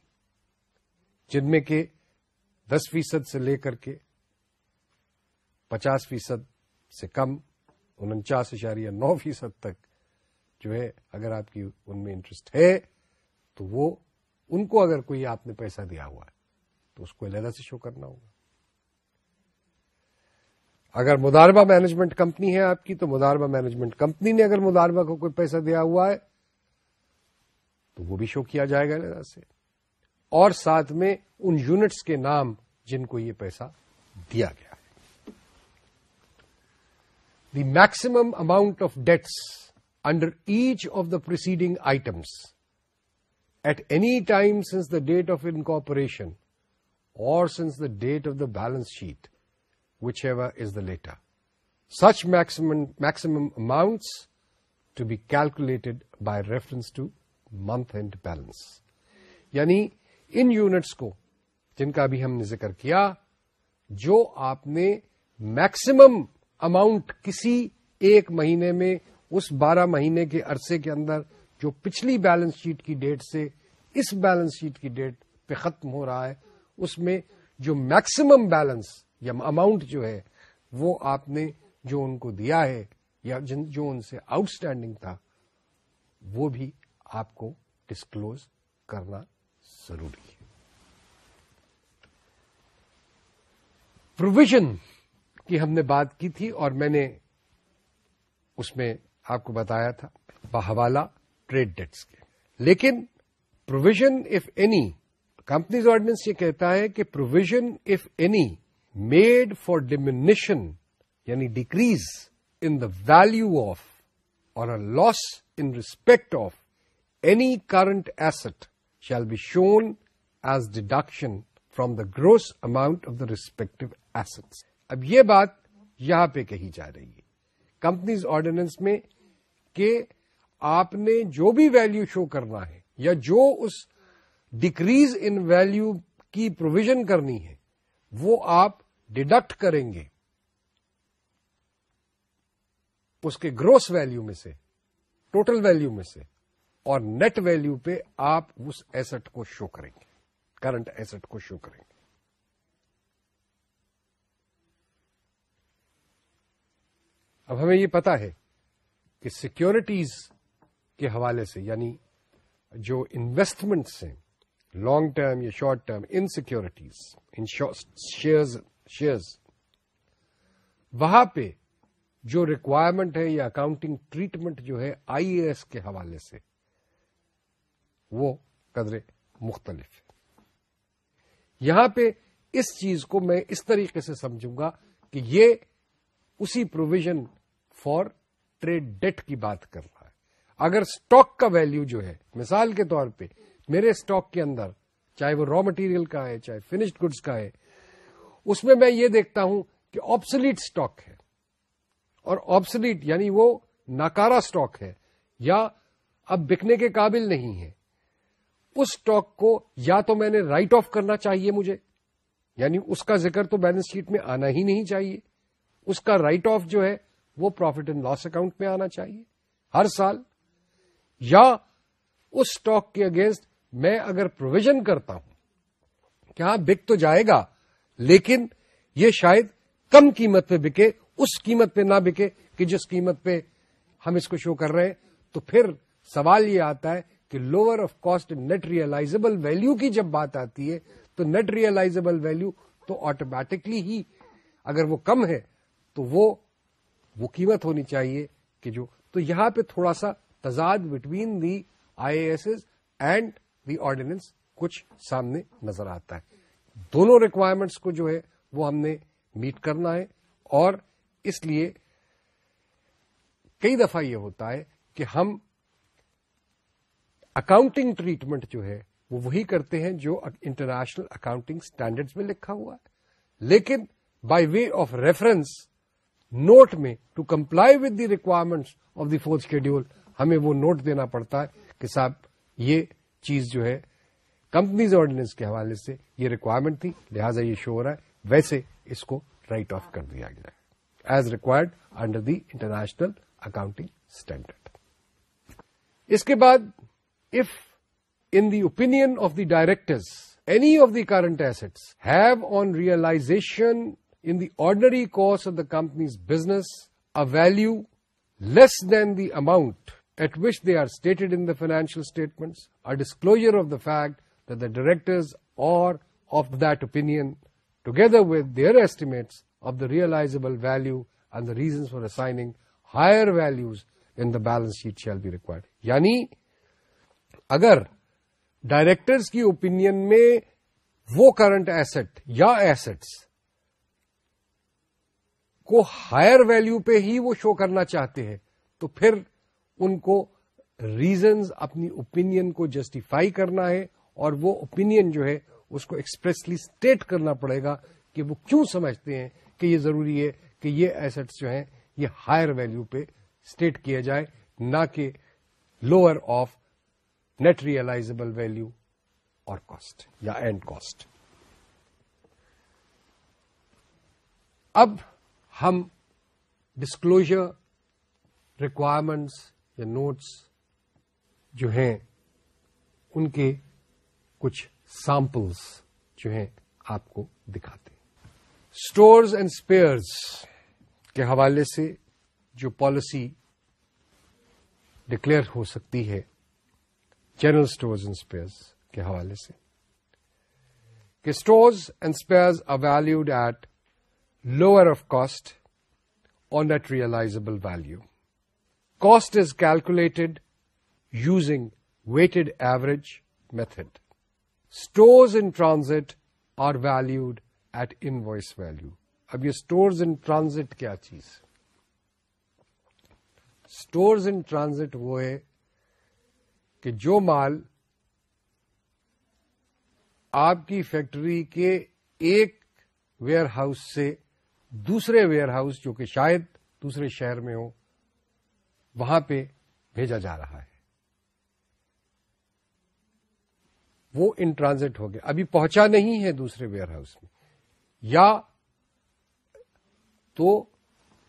جن میں کہ دس فیصد سے لے کر کے پچاس فیصد سے کم، انچاس اشاریہ نو فیصد تک جو ہے اگر آپ کی ان میں انٹرسٹ ہے، تو وہ ان کو اگر کوئی آپ نے پیسہ دیا ہوا ہے، تو اس کو علیحدہ سے شو کرنا ہوگا۔ اگر مداربہ مینجمنٹ کمپنی ہے آپ کی، تو مداربہ مینجمنٹ کمپنی نے اگر مداربہ کو کوئی پیسہ دیا ہوا ہے، تو وہ بھی شو کیا جائے گا علیحدہ سے۔ اور ساتھ میں ان یونٹس کے نام جن کو یہ پیسہ دیا گیا ہے۔ The maximum amount of debts under each of the preceding items at any time since the date of incorporation اور since the date of the balance sheet whichever is the later such maximum amounts to be calculated by reference to month end balance یعنی ان units کو جن کا بھی ہم نے ذکر کیا جو آپ نے میکسیمم اماؤنٹ کسی ایک مہینے میں اس بارہ مہینے کے عرصے کے اندر جو پچھلی بیلنس شیٹ کی ڈیٹ سے اس بیلنس شیٹ کی ڈیٹ پہ ختم ہو رہا ہے اس میں جو میکسیمم بیلنس یا اماؤنٹ جو ہے وہ آپ نے جو ان کو دیا ہے یا جو ان سے آؤٹ اسٹینڈنگ تھا، وہ بھی آپ کو ڈسکلوز کرنا ضروری ہے۔ پروویژن کی ہم نے بات کی تھی اور میں نے اس میں آپ کو بتایا تھا بحوالہ ٹریڈ ڈیٹس کے۔ لیکن provision if any companies ordinance یہ کہتا ہے کہ provision if any made for diminution یعنی decrease in the value of اور loss in respect of any current asset shall be shown as deduction from the gross amount of the respective asset اب یہ بات یہاں پہ کہی جا رہی ہے۔ کمپنیز آرڈیننس میں کہ آپ نے جو بھی ویلو شو کرنا ہے یا جو اس ڈکریز ان ویلو کی پروویژن کرنی ہے، وہ آپ ڈیڈکٹ کریں گے اس کے گروس ویلو میں سے ٹوٹل ویلو میں سے، اور نیٹ ویلو پہ آپ اس ایسٹ کو شو کریں گے کرنٹ ایسٹ کو شو کریں گے۔ اب ہمیں یہ پتا ہے کہ سیکورٹیز کے حوالے سے یعنی جو انویسٹمنٹس ہیں لانگ ٹرم یا short term in securities in shares shares وہاں پہ جو ریکوائرمنٹ ہے یا اکاؤنٹنگ ٹریٹمنٹ جو ہے آئی اے ایس کے حوالے سے، وہ قدرے مختلف ہے۔ یہاں پہ اس چیز کو میں اس طریقے سے سمجھوں گا کہ یہ اسی پروویژن فار ٹریڈ ڈیٹ کی بات کر رہا ہے۔ اگر اسٹاک کا ویلو جو ہے، مثال کے طور پہ میرے اسٹاک کے اندر، چاہے وہ را مٹیریل کا ہے، چاہے فنشڈ گڈس کا ہے اس میں میں یہ دیکھتا ہوں کہ آپسلیٹ اسٹاک ہے اور آپسلیٹ یعنی وہ ناکارا اسٹاک ہے یا اب بکنے کے قابل نہیں ہے۔ اس اسٹاک کو یا تو میں نے رائٹ آف کرنا چاہیے مجھے یعنی اس کا ذکر تو بیلنس شیٹ میں آنا ہی نہیں چاہیے۔ اس کا رائٹ آف جو ہے وہ پروفٹ اینڈ لاس اکاؤنٹ میں آنا چاہیے۔ ہر سال۔ یا اس اسٹاک کے اگینسٹ میں اگر پروویژن کرتا ہوں کہ ہاں بک تو جائے گا لیکن یہ شاید کم قیمت پہ بکے، اس قیمت پہ نہ بکے کہ جس قیمت پہ ہم اس کو شو کر رہے ہیں۔ تو پھر سوال یہ آتا ہے کہ lower of cost net realisable value کی جب بات آتی ہے، تو نیٹ ریئلائزبل ویلو تو آٹومیٹکلی ہی اگر وہ کم ہے تو وہ وہ قیمت ہونی چاہیے کہ جو، تو یہاں پہ تھوڑا سا تضاد between the I A S and the ordinance کچھ سامنے نظر آتا ہے۔ دونوں ریکوائرمنٹس کو جو ہے وہ ہم نے میٹ کرنا ہے اور اس لیے کئی دفعہ یہ ہوتا ہے کہ ہم اکاؤنٹنگ ٹریٹمنٹ جو ہے وہ وہی کرتے ہیں جو انٹرنیشنل اکاؤنٹنگ اسٹینڈرڈ میں لکھا ہوا ہے۔ لیکن by way of reference note میں to comply with the requirements of the fourth schedule ہمیں وہ نوٹ دینا پڑتا ہے کہ صاحب یہ چیز جو ہے کمپنیز آرڈیننس کے حوالے سے یہ ریکوائرمنٹ تھی لہٰذا یہ شو ہو رہا ہے۔ ویسے اس کو رائٹ آف کر دیا گیا ہے۔ As required under the international accounting standard اس کے بعد if in the opinion of the directors any of the current assets have on realisation in the ordinary course of the company's business a value less than the amount at which they are stated in the financial statements, a disclosure of the fact that the directors are of that opinion, together with their estimates of the realizable value and the reasons for assigning higher values in the balance sheet shall be required. یعنی اگر directors کی opinion میں وہ current asset یا assets کو higher value پہ ہی وہ شو کرنا چاہتے ہیں تو پھر ان کو ریزنز اپنی اوپینین کو جسٹیفائی کرنا ہے اور وہ اوپینین جو ہے اس کو ایکسپریسلی اسٹیٹ کرنا پڑے گا کہ وہ کیوں سمجھتے ہیں کہ یہ ضروری ہے کہ یہ ایسٹس جو ہیں یہ ہائر ویلو پہ اسٹیٹ کیا جائے، نہ کہ lower of net realisable value اور کاسٹ یا اینڈ کاسٹ اب ہم ڈسکلوجر ریکوائرمنٹس یا نوٹس جو ہیں، ان کے کچھ سیمپلس جو ہیں آپ کو دکھاتے ہیں اسٹورز اینڈ اسپیئرز کے حوالے سے جو پالیسی ڈکلیئر ہو سکتی ہے جنرل اسٹورز اینڈ اسپیئرز کے حوالے سے کہ stores and spares are valued at lower of cost or net realizable value. Cost is calculated using weighted average method. Stores in transit are valued at invoice value. اب یہ stores in transit کیا چیز stores in transit وہ ہے کہ جو مال آپ کی فیکٹری کے ایک ویئر ہاؤس سے دوسرے ویئر ہاؤس جو کہ شاید دوسرے شہر میں ہو، وہاں پہ بھیجا جا رہا ہے وہ ان ٹرانزٹ ہو گیا۔ ابھی پہنچا نہیں ہے دوسرے ویئر ہاؤس میں۔ یا تو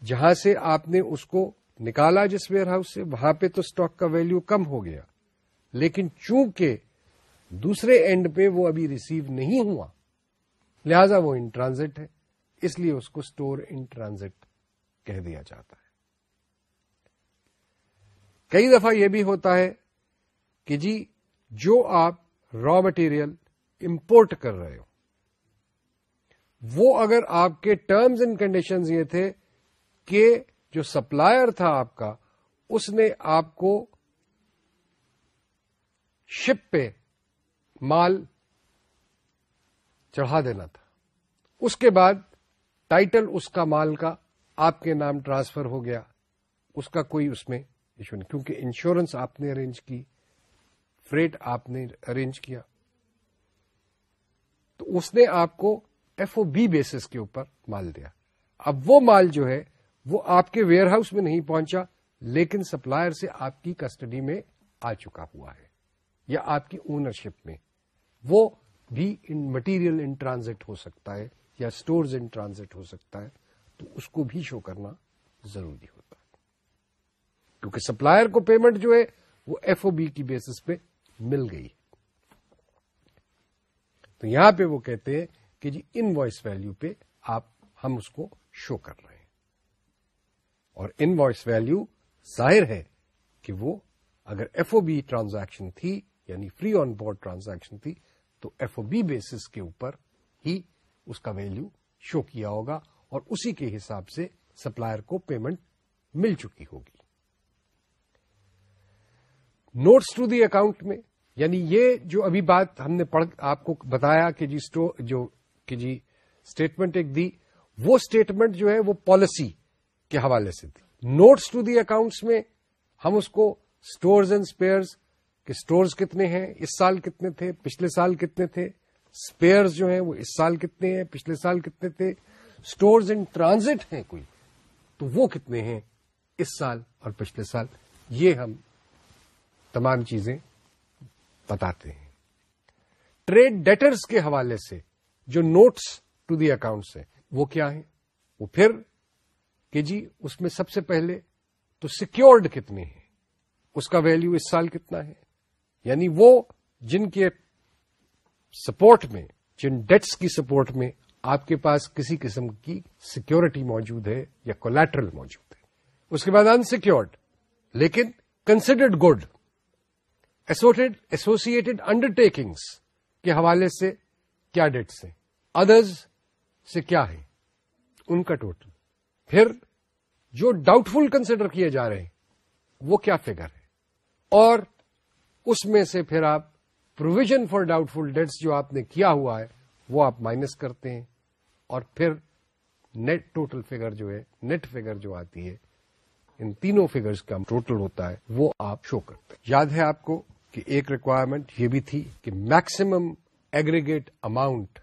جہاں سے آپ نے اس کو نکالا جس ویئر ہاؤس سے، وہاں پہ تو اسٹاک کا ویلو کم ہو گیا۔ لیکن چونکہ دوسرے اینڈ پہ وہ ابھی ریسیو نہیں ہوا، لہذا وہ ان ٹرانزٹ ہے۔ اس لیے اس کو اسٹور ان ٹرانزٹ کہہ دیا جاتا ہے۔ کئی دفعہ یہ بھی ہوتا ہے کہ جی جو آپ را مٹیریل امپورٹ کر رہے ہو۔ وہ اگر آپ کے ٹرمز اینڈ کنڈیشنز یہ تھے کہ جو سپلائر تھا آپ کا، اس نے آپ کو شپ پہ مال چڑھا دینا تھا۔ اس کے بعد ٹائٹل اس کا مال کا آپ کے نام ٹرانسفر ہو گیا۔ اس کا کوئی اس میں ایشو نہیں، کیونکہ انشورنس آپ نے ارینج کی۔ فریٹ آپ نے ارینج کیا۔ تو اس نے آپ کو ایف او بی بیسس کے اوپر مال دیا۔ اب وہ مال جو ہے، وہ آپ کے ویئر ہاؤس میں نہیں پہنچا، لیکن سپلائر سے آپ کی کسٹڈی میں آ چکا ہوا ہے، یا آپ کی اونرشپ میں۔ وہ بھی ان مٹیریل ان ٹرانزٹ ہو سکتا ہے، یا اسٹورز ان ٹرانزٹ ہو سکتا ہے، تو اس کو بھی شو کرنا ضروری ہوتا ہے۔ کیونکہ سپلائر کو پیمنٹ جو ہے، وہ ایف او بی کی بیسس پہ مل گئی۔ تو یہاں پہ وہ کہتے ہیں کہ جی ان وائس ویلو پہ آپ، ہم اس کو شو کر رہے ہیں۔ اور ان وائس ویلو ظاہر ہے کہ وہ اگر ایف او بی ٹرانزیکشن تھی یعنی فری آن بورڈ ٹرانزیکشن تھی، تو ایف او بی بیسس کے اوپر ہی اس کا ویلو شو کیا ہوگا اور اسی کے حساب سے سپلائر کو پیمنٹ مل چکی ہوگی۔ نوٹس ٹو دی اکاؤنٹ میں یعنی یہ جو ابھی بات ہم نے پڑھ، آپ کو بتایا کہ جی جو کہ جی اسٹیٹمنٹ ایک دی، وہ اسٹیٹمنٹ جو ہے وہ پالیسی کے حوالے سے تھی۔ نوٹس ٹو دی اکاؤنٹس میں ہم اس کو اسٹورز اینڈ اسپیئرز کے اسٹورز کتنے ہیں، اس سال کتنے تھے، پچھلے سال کتنے تھے اسپیئرز جو ہیں وہ اس سال کتنے ہیں، پچھلے سال کتنے تھے اسٹورز ان ٹرانزٹ ہیں کوئی، تو وہ کتنے ہیں، اس سال اور پچھلے سال، یہ ہم تمام چیزیں بتاتے ہیں۔ ٹریڈ ڈیٹرز کے حوالے سے جو نوٹس ٹو دی اکاؤنٹس ہیں، وہ کیا ہیں؟ وہ پھر کہ جی اس میں سب سے پہلے تو سیکورڈ کتنے ہیں؟ اس کا ویلو اس سال کتنا ہے؟ یعنی وہ جن کے سپورٹ میں، جن ڈیٹس کی سپورٹ میں آپ کے پاس کسی قسم کی سیکورٹی موجود ہے یا کولیٹرل موجود ہے۔ اس کے بعد انسیکیورڈ لیکن considered good associated undertakings کے حوالے سے کیا ڈیٹس ہیں؟ ادرز سے کیا ہے ان کا ٹوٹل پھر جو ڈاؤٹ فل کنسیڈر کیے جا رہے ہیں، وہ کیا فگر ہے اور اس میں سے پھر آپ provision for doubtful debts جو آپ نے کیا ہوا ہے، وہ آپ مائنس کرتے ہیں اور پھر نیٹ ٹوٹل فگر جو ہے نیٹ فگر جو آتی ہے، ان تینوں فگرز کا ٹوٹل ہوتا ہے، وہ آپ شو کرتے ہیں۔ یاد ہے آپ کو کہ ایک ریکوائرمنٹ یہ بھی تھی کہ maximum aggregate amount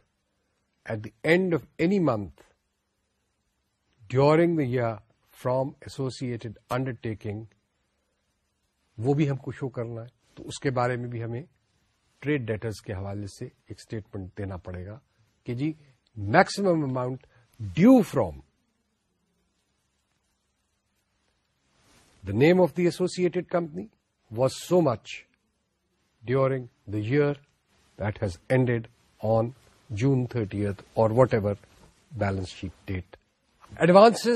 at the end of any month during the year from associated undertaking وہ بھی ہم کو شو کرنا ہے۔ تو اس کے بارے میں بھی ہمیں ٹریڈ ڈیٹرز کے حوالے سے ایک اسٹیٹمنٹ دینا پڑے گا کہ جی maximum amount due from the name of the associated company was so much during the year that has ended on June thirtieth اور whatever balance sheet date advance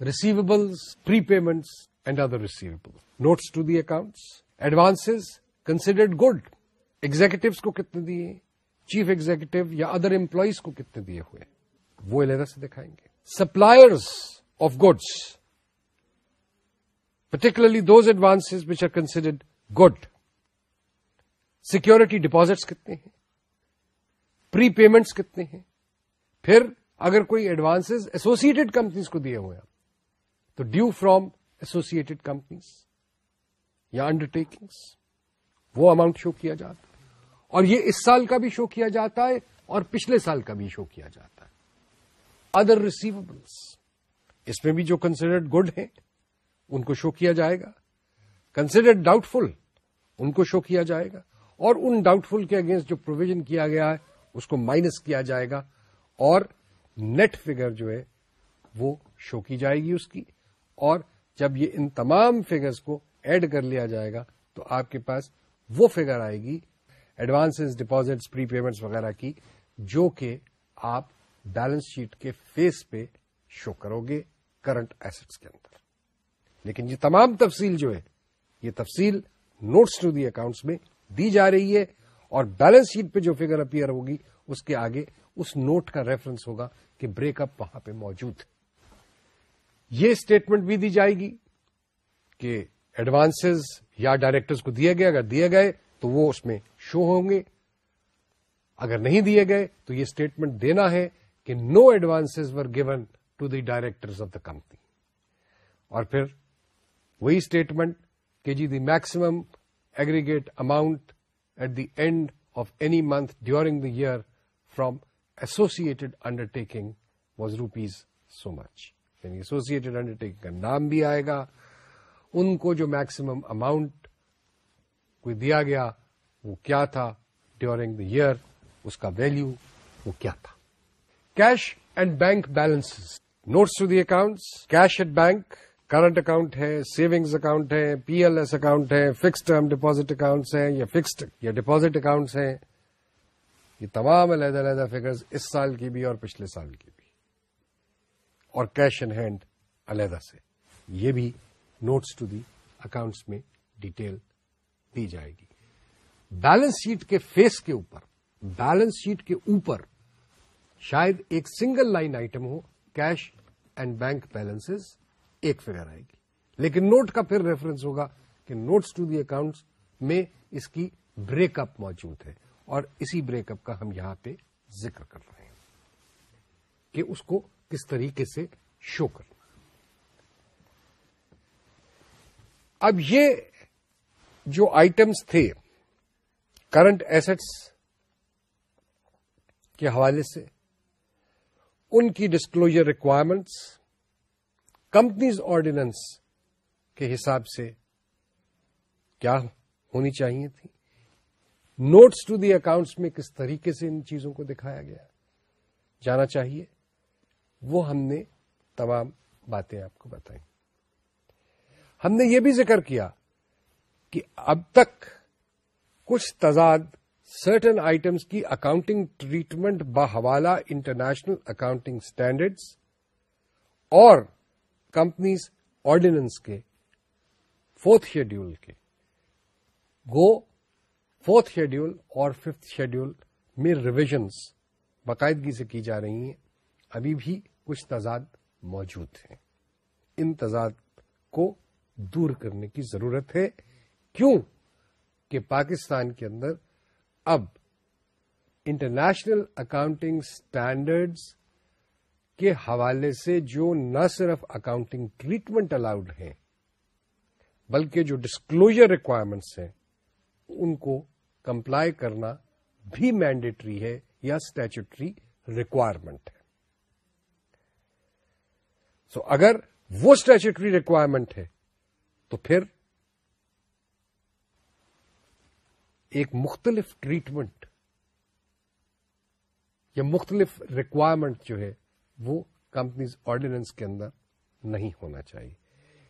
receivables prepayments and other receivable notes to the accounts advance considered good executives کو کتنے دیے chief executive یا other employees کو کتنے دیے ہوئے وہ علیحدہ سے دکھائیں گے suppliers of goods particularly those advance which are considered good security deposits کتنے ہیں؟ پری پیمنٹس کتنے ہیں؟ پھر اگر کوئی ایڈوانس ایسوسیٹڈ کمپنیز کو دیے ہوئے تو ڈیو فرام ایسوسیٹڈ کمپنیز یا انڈر ٹیکنگس وہ اماؤنٹ شو کیا جاتا ہے۔ اور یہ اس سال کا بھی شو کیا جاتا ہے اور پچھلے سال کا بھی شو کیا جاتا ہے۔ ادر ریسیویبلس اس میں بھی جو کنسیڈرڈ گڈ ہیں، ان کو شو کیا جائے گا۔ کنسیڈرڈ ڈاؤٹ فل ان کو شو کیا جائے گا۔ اور ان ڈاؤٹ فل کے اگینسٹ جو پروویژن کیا گیا ہے، اس کو مائنس کیا جائے گا اور نیٹ فگر جو ہے، وہ شو کی جائے گی اس کی۔ اور جب یہ ان تمام فگرز کو ایڈ کر لیا جائے گا، تو آپ کے پاس وہ فگر آئے گی ایڈوانس ڈپازٹس پری پیمنٹس وغیرہ کی، جو کہ آپ بیلنس شیٹ کے فیس پہ شو کرو گے کرنٹ ایسٹس کے اندر۔ لیکن یہ تمام تفصیل جو ہے، یہ تفصیل نوٹس ٹو دی اکاؤنٹس میں دی جا رہی ہے اور بیلنس شیٹ پہ جو فگر اپیئر ہوگی، اس کے آگے اس نوٹ کا ریفرنس ہوگا کہ بریک اپ وہاں پہ موجود۔ ہے یہ اسٹیٹمنٹ بھی دی جائے گی کہ ایڈوانسز یا ڈائریکٹرز کو دیے گئے، اگر دیے گئے تو وہ اس میں شو ہوں گے۔ اگر نہیں دیے گئے تو یہ اسٹیٹمنٹ دینا ہے کہ no advances were given to the directors of the company اور پھر وہی اسٹیٹمنٹ کہ جی the maximum aggregate amount at the end of any month during the year from associated undertaking was rupees so much یعنی associated undertaking کا نام بھی آئے گا ان کو جو میکسیمم اماؤنٹ کوئی دیا گیا وہ کیا تھا ڈیورنگ دا ایئر اس کا ویلو وہ کیا تھا cash and bank balance notes to the accounts cash at bank current account ہے، سیونگز اکاؤنٹ ہے، پی ایل ایس اکاؤنٹ ہے فکسڈ ٹرم ڈپازٹ اکاؤنٹس ہیں یا فکسڈ یا ڈپازٹ اکاؤنٹس ہیں، یہ تمام علیحدہ علیحدہ فگرز اس سال کی بھی اور پچھلے سال کی بھی۔ اور کیش ان ہینڈ علیحدہ سے۔ یہ بھی نوٹس ٹو دی اکاؤنٹس میں ڈیٹیل دی جائے گی۔ بیلنس شیٹ کے فیس کے اوپر بیلنس شیٹ کے اوپر شاید ایک سنگل لائن آئٹم ہو کیش اینڈ بینک بیلنس ایک فگر آئے گی۔ لیکن نوٹ کا پھر ریفرنس ہوگا کہ نوٹس ٹو دی اکاؤنٹس میں اس کی بریک اپ موجود ہے۔ اور اسی بریک اپ کا ہم یہاں پہ ذکر کر رہے ہیں کہ اس کو کس طریقے سے شو کرنا۔ اب یہ جو آئٹمس تھے کرنٹ ایسٹس کے حوالے سے، ان کی ڈسکلوجر ریکوائرمنٹس کمپنیز آرڈیننس کے حساب سے کیا ہونی چاہیے تھی؟ نوٹس ٹو دی اکاؤنٹس میں کس طریقے سے ان چیزوں کو دکھایا گیا؟ جانا چاہیے۔ وہ ہم نے تمام باتیں آپ کو بتائیں۔ ہم نے یہ بھی ذکر کیا کہ اب تک کچھ تضاد سرٹن آئٹمس کی اکاؤنٹنگ ٹریٹمنٹ بحوالہ انٹرنیشنل اکاؤنٹنگ اسٹینڈرڈس اور کمپنیز آرڈیننس کے، فورتھ شیڈیول کے۔ گو، فورتھ شیڈیول اور ففتھ شیڈیول میں ریویژنس باقاعدگی سے کی جا رہی ہیں۔ ابھی بھی کچھ تضاد موجود ہیں۔ ان تضاد کو دور کرنے کی ضرورت ہے۔ کیوں؟ کہ پاکستان کے اندر اب انٹرنیشنل اکاؤنٹنگ اسٹینڈرڈز کے حوالے سے جو نہ صرف اکاؤنٹنگ ٹریٹمنٹ الاؤڈ ہیں بلکہ جو ڈسکلوجر ریکوائرمنٹس ہیں ان کو کمپلائی کرنا بھی مینڈیٹری ہے یا اسٹیچوٹری ریکوائرمنٹ ہے۔ سو so, اگر وہ اسٹیچوٹری ریکوائرمنٹ ہے تو پھر ایک مختلف ٹریٹمنٹ یا مختلف ریکوائرمنٹ جو ہے وہ کمپنیز آرڈیننس کے اندر نہیں ہونا چاہیے۔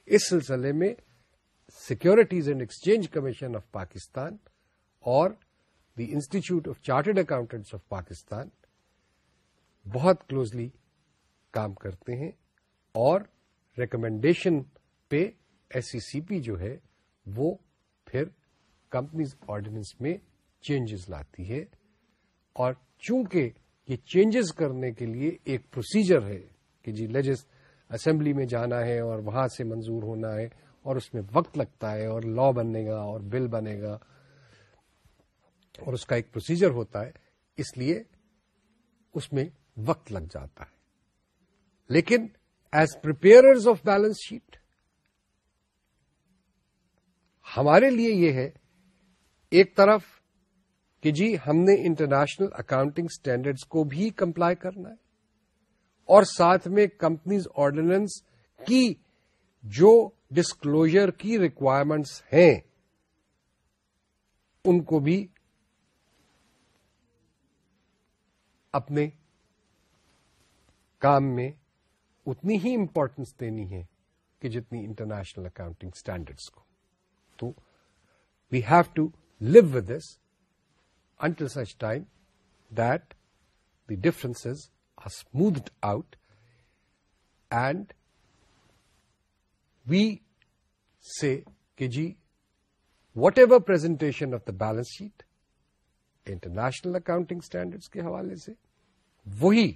اس سلسلے میں securities and exchange commission of Pakistan اور the institute of chartered accountants of Pakistan بہت کلوزلی کام کرتے ہیں اور ریکمینڈیشن پہ ایس سی سی پی جو ہے وہ پھر کمپنیز آرڈیننس میں چینجز لاتی ہے اور چونکہ یہ چینجز کرنے کے لیے ایک پروسیجر ہے کہ جی لیجس اسمبلی میں جانا ہے اور وہاں سے منظور ہونا ہے اور اس میں وقت لگتا ہے اور لا بنے گا اور بل بنے گا اور اس کا ایک پروسیجر ہوتا ہے، اس لیے اس میں وقت لگ جاتا ہے۔ لیکن as per of balance sheet ہمارے لیے یہ ہے، ایک طرف کہ جی ہم نے انٹرنیشنل اکاؤنٹنگ اسٹینڈرڈس کو بھی کمپلائی کرنا ہے، اور ساتھ میں کمپنیز آرڈیننس کی جو ڈسکلوجر کی ریکوائرمنٹس ہیں، ان کو بھی اپنے کام میں اتنی ہی امپورٹنس دینی ہے کہ جتنی انٹرنیشنل اکاؤنٹنگ اسٹینڈرڈس کو۔ تو we have to live with this until such time that the difference are smoothed out and we say کہ جی whatever presentation of the balance sheet international accounting standards کے حوالے سے وہی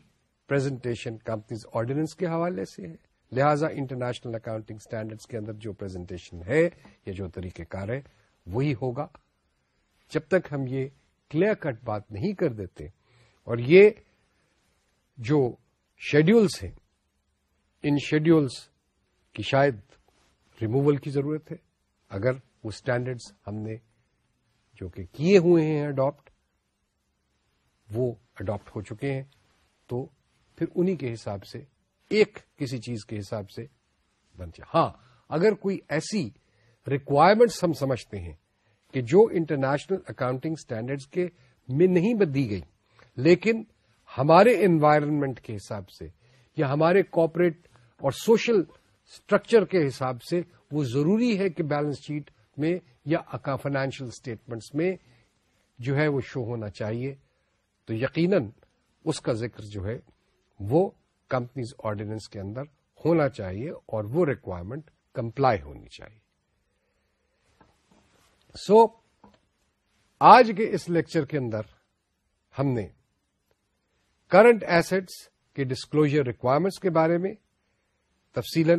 پرزنٹیشن کمپنیز آرڈیننس کے حوالے سے ہے لہذا انٹرنیشنل اکاؤنٹنگ اسٹینڈرڈس کے اندر جو پرزنٹیشن ہے یا جو طریقہ کار ہے وہی ہوگا جب تک ہم یہ کلیئر کٹ بات نہیں کر دیتے۔ اور یہ جو شیڈیولس ہیں، ان شیڈیولس کی شاید ریموول کی ضرورت ہے۔ اگر وہ اسٹینڈرڈس ہم نے جو کہ کیے ہوئے ہیں اڈاپٹ وہ اڈاپٹ ہو چکے ہیں۔ تو پھر انہی کے حساب سے، ایک کسی چیز کے حساب سے بن جائے۔ ہاں اگر کوئی ایسی ریکوائرمنٹس ہم سمجھتے ہیں کہ جو انٹرنیشنل اکاؤنٹنگ اسٹینڈرڈز کے میں نہیں بدی گئی، لیکن ہمارے انوائرمنٹ کے حساب سے یا ہمارے کوپریٹ اور سوشل اسٹرکچر کے حساب سے وہ ضروری ہے کہ بیلنس شیٹ میں یا فائنینشیل اسٹیٹمنٹس میں جو ہے وہ شو ہونا چاہیے۔ تو یقیناً اس کا ذکر جو ہے وہ کمپنیز آرڈیننس کے اندر ہونا چاہیے اور وہ ریکوائرمنٹ کمپلائی ہونی چاہیے۔ سو so, آج کے اس لیکچر کے اندر ہم نے کرنٹ ایسٹس کے ڈسکلوجر ریکوائرمنٹس کے بارے میں تفصیل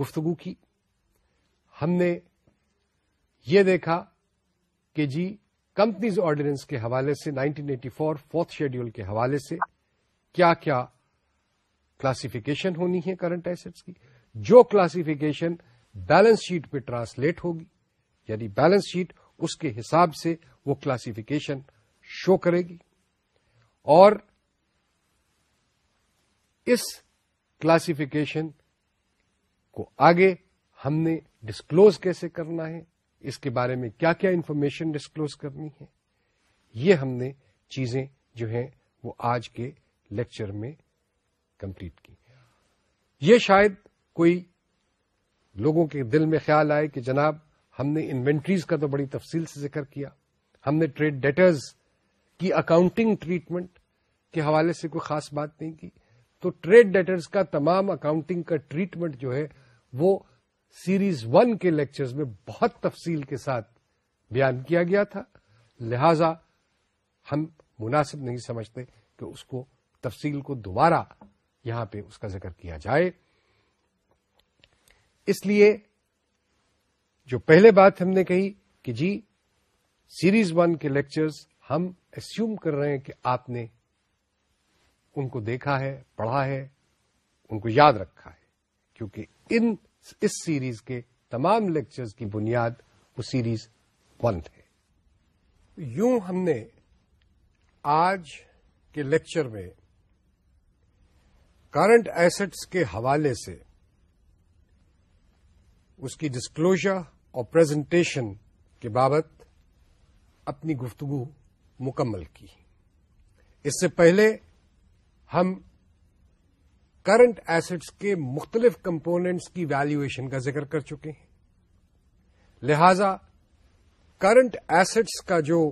گفتگو کی۔ ہم نے یہ دیکھا کہ جی کمپنیز آرڈیننس کے حوالے سے 1984 فورتھ شیڈیول کے حوالے سے کیا کیا کلاسیفیکیشن ہونی ہے کرنٹ ایسٹس کی۔ جو کلاسیفیکیشن بیلنس شیٹ پہ ٹرانسلیٹ ہوگی یعنی بیلنس شیٹ اس کے حساب سے وہ کلاسیفیکیشن شو کرے گی۔ اور اس کلاسیفیکیشن کو آگے ہم نے ڈسکلوز کیسے کرنا ہے، اس کے بارے میں کیا کیا انفارمیشن ڈسکلوز کرنی ہے، یہ ہم نے چیزیں جو ہیں وہ آج کے لیکچر میں کمپلیٹ کی۔ یہ شاید کوئی لوگوں کے دل میں خیال آئے کہ جناب ہم نے انوینٹریز کا تو بڑی تفصیل سے ذکر کیا۔ ہم نے ٹریڈ ڈیٹرز کی اکاؤنٹنگ ٹریٹمنٹ کے حوالے سے کوئی خاص بات نہیں کی۔ تو ٹریڈ ڈیٹرز کا تمام اکاؤنٹنگ کا ٹریٹمنٹ جو ہے وہ سیریز ون کے لیکچرز میں بہت تفصیل کے ساتھ بیان کیا گیا تھا۔ لہذا ہم مناسب نہیں سمجھتے کہ اس کو تفصیل کو دوبارہ یہاں پہ اس کا ذکر کیا جائے۔ اس لیے جو پہلے بات ہم نے کہی کہ جی سیریز ون کے لیکچرز ہم اسیوم کر رہے ہیں کہ آپ نے ان کو دیکھا ہے، پڑھا ہے، ان کو یاد رکھا ہے۔ کیونکہ ان، اس سیریز کے تمام لیکچرز کی بنیاد وہ سیریز ون ہے۔ یوں ہم نے آج کے لیکچر میں کرنٹ ایسٹس کے حوالے سے اس کی ڈسکلوجر اور پریزنٹیشن کے بابت اپنی گفتگو مکمل کی۔ اس سے پہلے ہم کرنٹ ایسٹس کے مختلف کمپوننٹس کی ویلویشن کا ذکر کر چکے ہیں۔ لہذا کرنٹ ایسٹس کا جو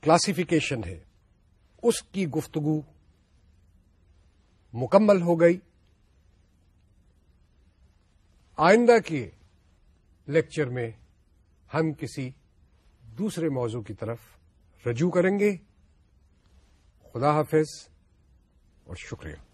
کلاسیفیکیشن ہے، اس کی گفتگو مکمل ہو گئی۔ آئندہ کے لیکچر میں ہم کسی دوسرے موضوع کی طرف رجوع کریں گے۔ خدا حافظ اور شکریہ۔